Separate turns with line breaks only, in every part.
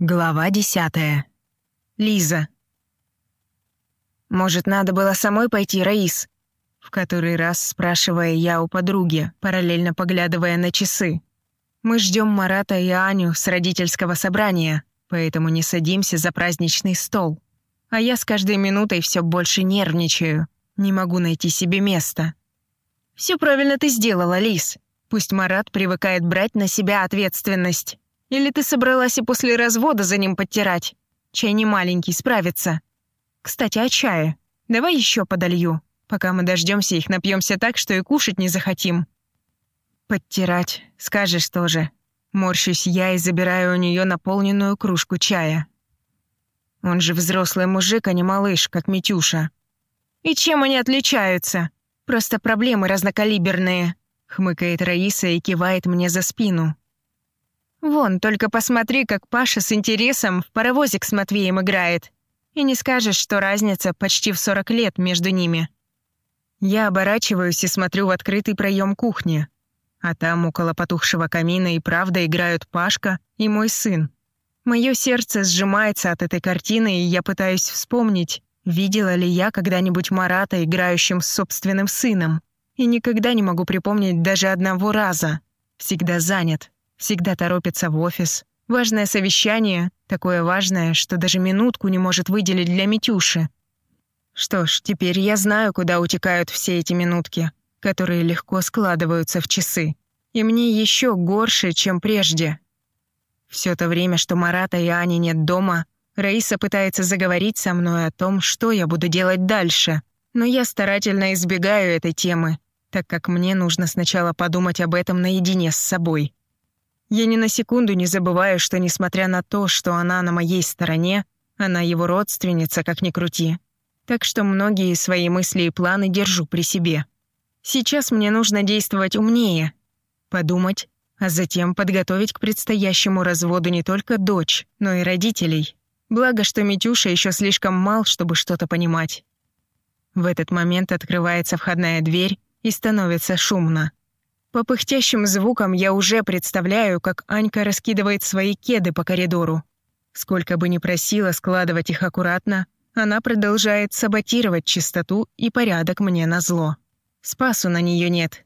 Глава десятая. Лиза. «Может, надо было самой пойти, Раис?» В который раз спрашивая я у подруги, параллельно поглядывая на часы. Мы ждем Марата и Аню с родительского собрания, поэтому не садимся за праздничный стол. А я с каждой минутой все больше нервничаю. Не могу найти себе места. Все правильно ты сделала, Лиз. Пусть Марат привыкает брать на себя ответственность. Или ты собралась и после развода за ним подтирать? Чай не маленький, справится. Кстати, о чае. Давай еще подолью. Пока мы дождемся их, напьемся так, что и кушать не захотим. Подтирать, скажешь тоже. Морщусь я и забираю у нее наполненную кружку чая. Он же взрослый мужик, а не малыш, как Митюша. И чем они отличаются? Просто проблемы разнокалиберные, хмыкает Раиса и кивает мне за спину. Вон, только посмотри, как Паша с интересом в паровозик с Матвеем играет. И не скажешь, что разница почти в 40 лет между ними. Я оборачиваюсь и смотрю в открытый проем кухни. А там, около потухшего камина, и правда играют Пашка и мой сын. Мое сердце сжимается от этой картины, и я пытаюсь вспомнить, видела ли я когда-нибудь Марата, играющим с собственным сыном. И никогда не могу припомнить даже одного раза. Всегда занят. Всегда торопится в офис. Важное совещание, такое важное, что даже минутку не может выделить для Митюши. Что ж, теперь я знаю, куда утекают все эти минутки, которые легко складываются в часы. И мне еще горше, чем прежде. Все то время, что Марата и Ани нет дома, Раиса пытается заговорить со мной о том, что я буду делать дальше. Но я старательно избегаю этой темы, так как мне нужно сначала подумать об этом наедине с собой. Я ни на секунду не забываю, что несмотря на то, что она на моей стороне, она его родственница, как ни крути. Так что многие свои мысли и планы держу при себе. Сейчас мне нужно действовать умнее, подумать, а затем подготовить к предстоящему разводу не только дочь, но и родителей. Благо, что Митюша еще слишком мал, чтобы что-то понимать. В этот момент открывается входная дверь и становится шумно. По пыхтящим звукам я уже представляю, как Анька раскидывает свои кеды по коридору. Сколько бы ни просила складывать их аккуратно, она продолжает саботировать чистоту и порядок мне на зло. Спасу на нее нет.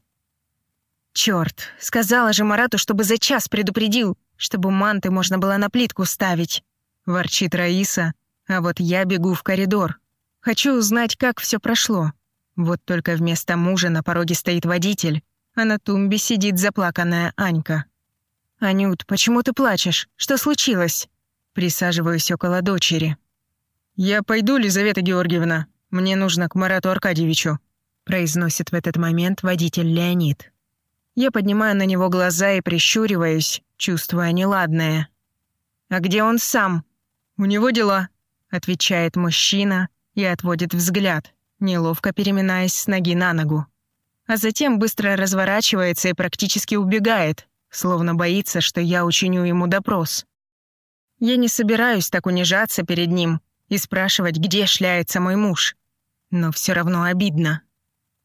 Черт, сказала же Марату, чтобы за час предупредил, чтобы манты можно было на плитку ставить. Ворчит Раиса, а вот я бегу в коридор. Хочу узнать, как все прошло. Вот только вместо мужа на пороге стоит водитель, а на тумбе сидит заплаканная Анька. «Анют, почему ты плачешь? Что случилось?» Присаживаюсь около дочери. «Я пойду, Лизавета Георгиевна. Мне нужно к Марату Аркадьевичу», произносит в этот момент водитель Леонид. Я поднимаю на него глаза и прищуриваюсь, чувствуя неладное. «А где он сам?» «У него дела», — отвечает мужчина и отводит взгляд, неловко переминаясь с ноги на ногу а затем быстро разворачивается и практически убегает, словно боится, что я учиню ему допрос. Я не собираюсь так унижаться перед ним и спрашивать, где шляется мой муж. Но все равно обидно.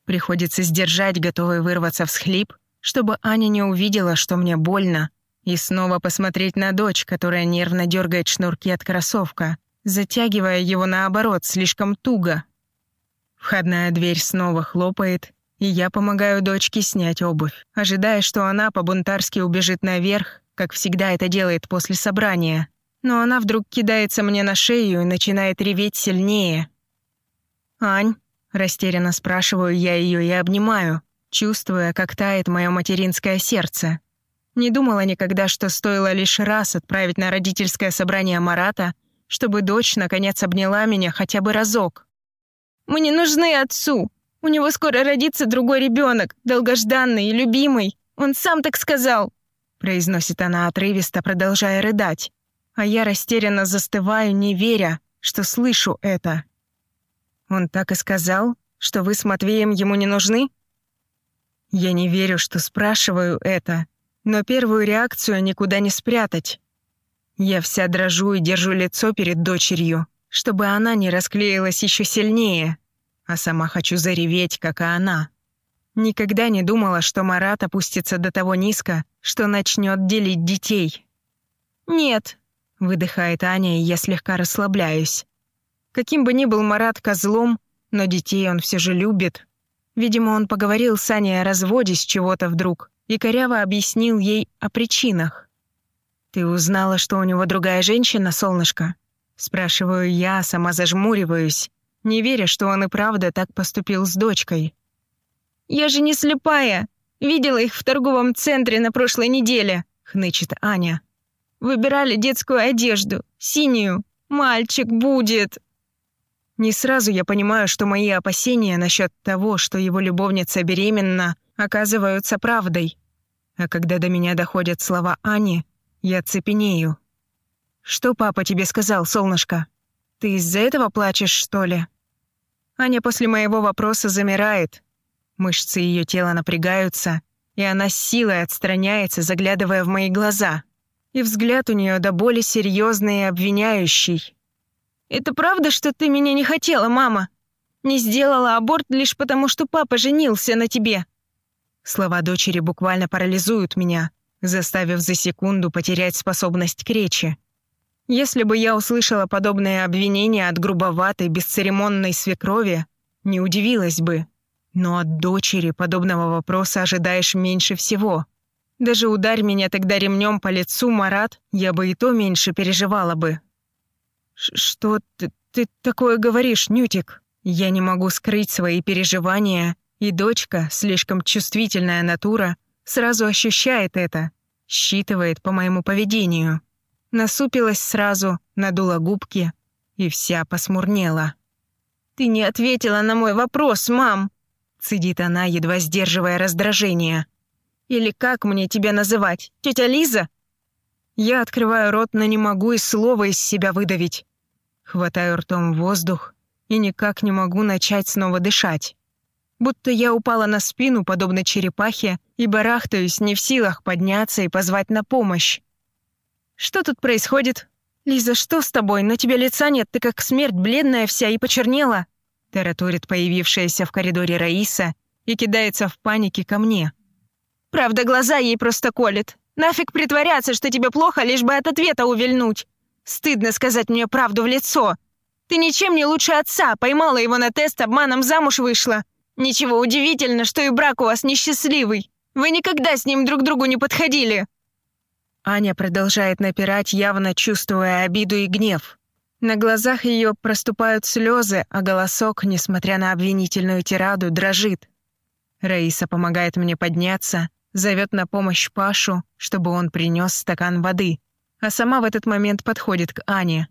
Приходится сдержать, готовый вырваться в схлип, чтобы Аня не увидела, что мне больно, и снова посмотреть на дочь, которая нервно дергает шнурки от кроссовка, затягивая его наоборот слишком туго. Входная дверь снова хлопает, и я помогаю дочке снять обувь, ожидая, что она по-бунтарски убежит наверх, как всегда это делает после собрания. Но она вдруг кидается мне на шею и начинает реветь сильнее. «Ань?» — растерянно спрашиваю я ее и обнимаю, чувствуя, как тает мое материнское сердце. Не думала никогда, что стоило лишь раз отправить на родительское собрание Марата, чтобы дочь наконец обняла меня хотя бы разок. «Мы не нужны отцу!» У него скоро родится другой ребенок, долгожданный и любимый. Он сам так сказал», — произносит она отрывисто, продолжая рыдать. А я растерянно застываю, не веря, что слышу это. «Он так и сказал, что вы с Матвеем ему не нужны?» Я не верю, что спрашиваю это, но первую реакцию никуда не спрятать. Я вся дрожу и держу лицо перед дочерью, чтобы она не расклеилась еще сильнее а сама хочу зареветь, как и она. Никогда не думала, что Марат опустится до того низко, что начнет делить детей. «Нет», — Выдыхает Аня, и я слегка расслабляюсь. Каким бы ни был Марат козлом, но детей он все же любит. Видимо, он поговорил с Аней о разводе с чего-то вдруг и коряво объяснил ей о причинах. «Ты узнала, что у него другая женщина, солнышко?» Спрашиваю я, сама зажмуриваюсь, не веря, что он и правда так поступил с дочкой. «Я же не слепая! Видела их в торговом центре на прошлой неделе!» — хнычет Аня. «Выбирали детскую одежду, синюю. Мальчик будет!» Не сразу я понимаю, что мои опасения насчет того, что его любовница беременна, оказываются правдой. А когда до меня доходят слова Ани, я цепенею. «Что папа тебе сказал, солнышко? Ты из-за этого плачешь, что ли?» Аня после моего вопроса замирает. Мышцы ее тела напрягаются, и она с силой отстраняется, заглядывая в мои глаза. И взгляд у нее до боли серьезный и обвиняющий. «Это правда, что ты меня не хотела, мама? Не сделала аборт лишь потому, что папа женился на тебе?» Слова дочери буквально парализуют меня, заставив за секунду потерять способность к речи. Если бы я услышала подобное обвинение от грубоватой, бесцеремонной свекрови, не удивилась бы. Но от дочери подобного вопроса ожидаешь меньше всего. Даже ударь меня тогда ремнем по лицу, Марат, я бы и то меньше переживала бы. «Что ты, ты такое говоришь, Нютик?» Я не могу скрыть свои переживания, и дочка, слишком чувствительная натура, сразу ощущает это, считывает по моему поведению. Насупилась сразу, надула губки и вся посмурнела. «Ты не ответила на мой вопрос, мам!» Цедит она, едва сдерживая раздражение. «Или как мне тебя называть? Тетя Лиза?» Я открываю рот, но не могу и слова из себя выдавить. Хватаю ртом воздух и никак не могу начать снова дышать. Будто я упала на спину, подобно черепахе, и барахтаюсь, не в силах подняться и позвать на помощь. «Что тут происходит?» «Лиза, что с тобой? На тебе лица нет, ты как смерть, бледная вся и почернела!» Тараторит появившаяся в коридоре Раиса и кидается в панике ко мне. «Правда, глаза ей просто колет. Нафиг притворяться, что тебе плохо, лишь бы от ответа увильнуть. Стыдно сказать мне правду в лицо. Ты ничем не лучше отца, поймала его на тест, обманом замуж вышла. Ничего удивительно, что и брак у вас несчастливый. Вы никогда с ним друг другу не подходили». Аня продолжает напирать, явно чувствуя обиду и гнев. На глазах ее проступают слезы, а голосок, несмотря на обвинительную тираду, дрожит. Раиса помогает мне подняться, зовет на помощь Пашу, чтобы он принес стакан воды а сама в этот момент подходит к Ане.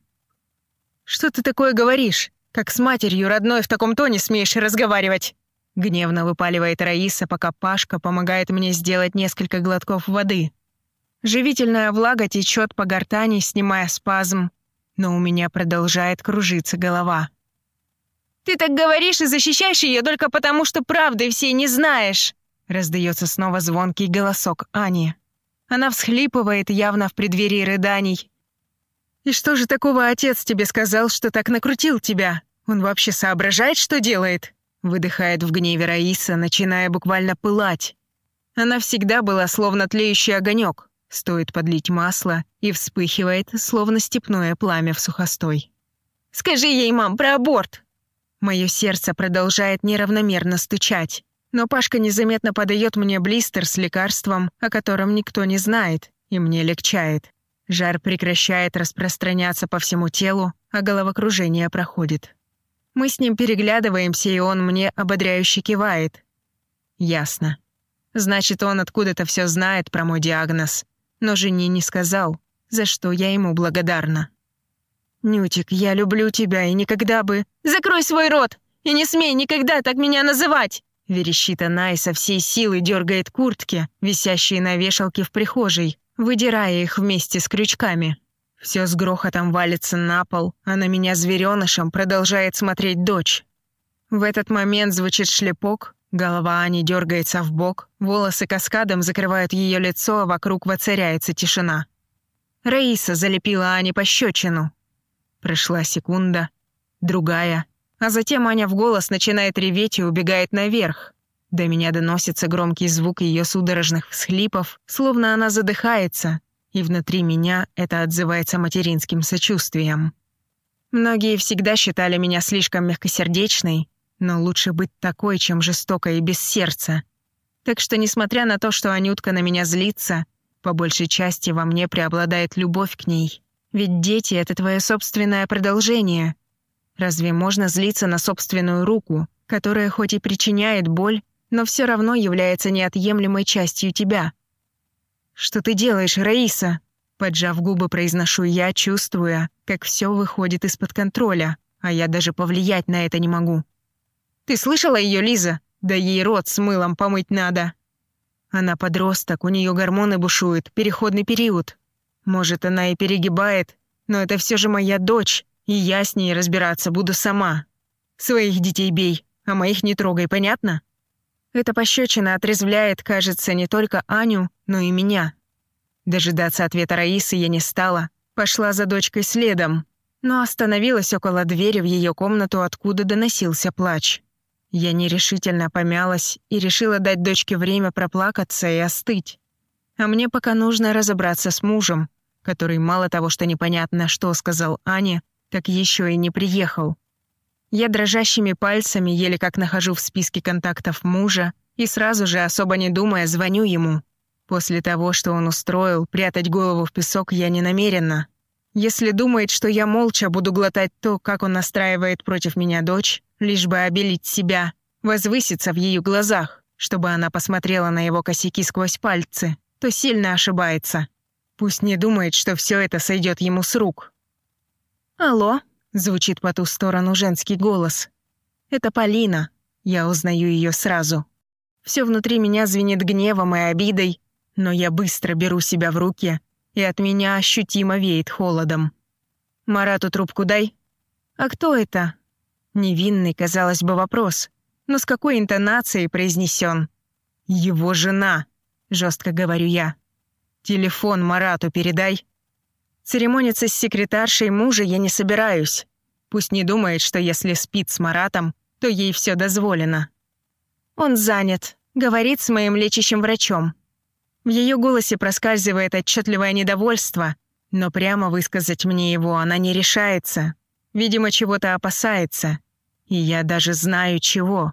«Что ты такое говоришь? Как с матерью родной в таком тоне смеешь разговаривать?» Гневно выпаливает Раиса, пока Пашка помогает мне сделать несколько глотков воды. Живительная влага течет по гортани, снимая спазм, но у меня продолжает кружиться голова. «Ты так говоришь и защищаешь ее только потому, что правды всей не знаешь!» Раздается снова звонкий голосок Ани. Она всхлипывает, явно в преддверии рыданий. «И что же такого отец тебе сказал, что так накрутил тебя? Он вообще соображает, что делает?» Выдыхает в гневе Раиса, начиная буквально пылать. Она всегда была словно тлеющий огонек. Стоит подлить масло, и вспыхивает, словно степное пламя в сухостой. «Скажи ей, мам, про аборт!» Мое сердце продолжает неравномерно стучать. Но Пашка незаметно подает мне блистер с лекарством, о котором никто не знает, и мне легчает. Жар прекращает распространяться по всему телу, а головокружение проходит. Мы с ним переглядываемся, и он мне ободряюще кивает. Ясно. Значит, он откуда-то все знает про мой диагноз, но жене не сказал, за что я ему благодарна. «Нютик, я люблю тебя и никогда бы...» «Закрой свой рот и не смей никогда так меня называть!» Верещит она и со всей силы дергает куртки, висящие на вешалке в прихожей, выдирая их вместе с крючками. Все с грохотом валится на пол, а на меня зверенышем продолжает смотреть дочь. В этот момент звучит шлепок, голова Ани дергается в бок, волосы каскадом закрывают ее лицо, а вокруг воцаряется тишина. Раиса залепила Ане пощечину. Прошла секунда, другая — а затем Аня в голос начинает реветь и убегает наверх. До меня доносится громкий звук ее судорожных всхлипов, словно она задыхается, и внутри меня это отзывается материнским сочувствием. Многие всегда считали меня слишком мягкосердечной, но лучше быть такой, чем жестокой и без сердца. Так что, несмотря на то, что Анютка на меня злится, по большей части во мне преобладает любовь к ней. Ведь дети — это твое собственное продолжение. Разве можно злиться на собственную руку, которая хоть и причиняет боль, но все равно является неотъемлемой частью тебя? «Что ты делаешь, Раиса?» Поджав губы, произношу я, чувствуя, как все выходит из-под контроля, а я даже повлиять на это не могу. «Ты слышала ее, Лиза? Да ей рот с мылом помыть надо!» Она подросток, у нее гормоны бушуют, переходный период. Может, она и перегибает, но это все же моя дочь, и я с ней разбираться буду сама. Своих детей бей, а моих не трогай, понятно? Эта пощечина отрезвляет, кажется, не только Аню, но и меня. Дожидаться ответа Раисы я не стала, пошла за дочкой следом, но остановилась около двери в ее комнату, откуда доносился плач. Я нерешительно помялась и решила дать дочке время проплакаться и остыть. А мне пока нужно разобраться с мужем, который мало того, что непонятно, что сказал Ане, так еще и не приехал. Я дрожащими пальцами еле как нахожу в списке контактов мужа и сразу же, особо не думая, звоню ему. После того, что он устроил, прятать голову в песок я не намерена. Если думает, что я молча буду глотать то, как он настраивает против меня дочь, лишь бы обелить себя, возвыситься в ее глазах, чтобы она посмотрела на его косяки сквозь пальцы, то сильно ошибается. Пусть не думает, что все это сойдет ему с рук. «Алло», — звучит по ту сторону женский голос. «Это Полина». Я узнаю ее сразу. Все внутри меня звенит гневом и обидой, но я быстро беру себя в руки и от меня ощутимо веет холодом. «Марату трубку дай». «А кто это?» Невинный, казалось бы, вопрос. Но с какой интонацией произнесен? «Его жена», — жестко говорю я. «Телефон Марату передай». Церемониться с секретаршей мужа я не собираюсь. Пусть не думает, что если спит с Маратом, то ей все дозволено. Он занят, говорит с моим лечащим врачом. В ее голосе проскальзывает отчетливое недовольство, но прямо высказать мне его она не решается. Видимо, чего-то опасается. И я даже знаю чего.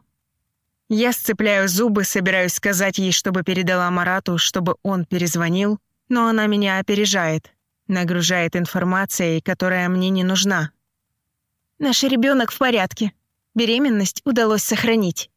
Я сцепляю зубы, собираюсь сказать ей, чтобы передала Марату, чтобы он перезвонил, но она меня опережает, нагружает информацией, которая мне не нужна. Наш ребенок в порядке. Беременность удалось сохранить.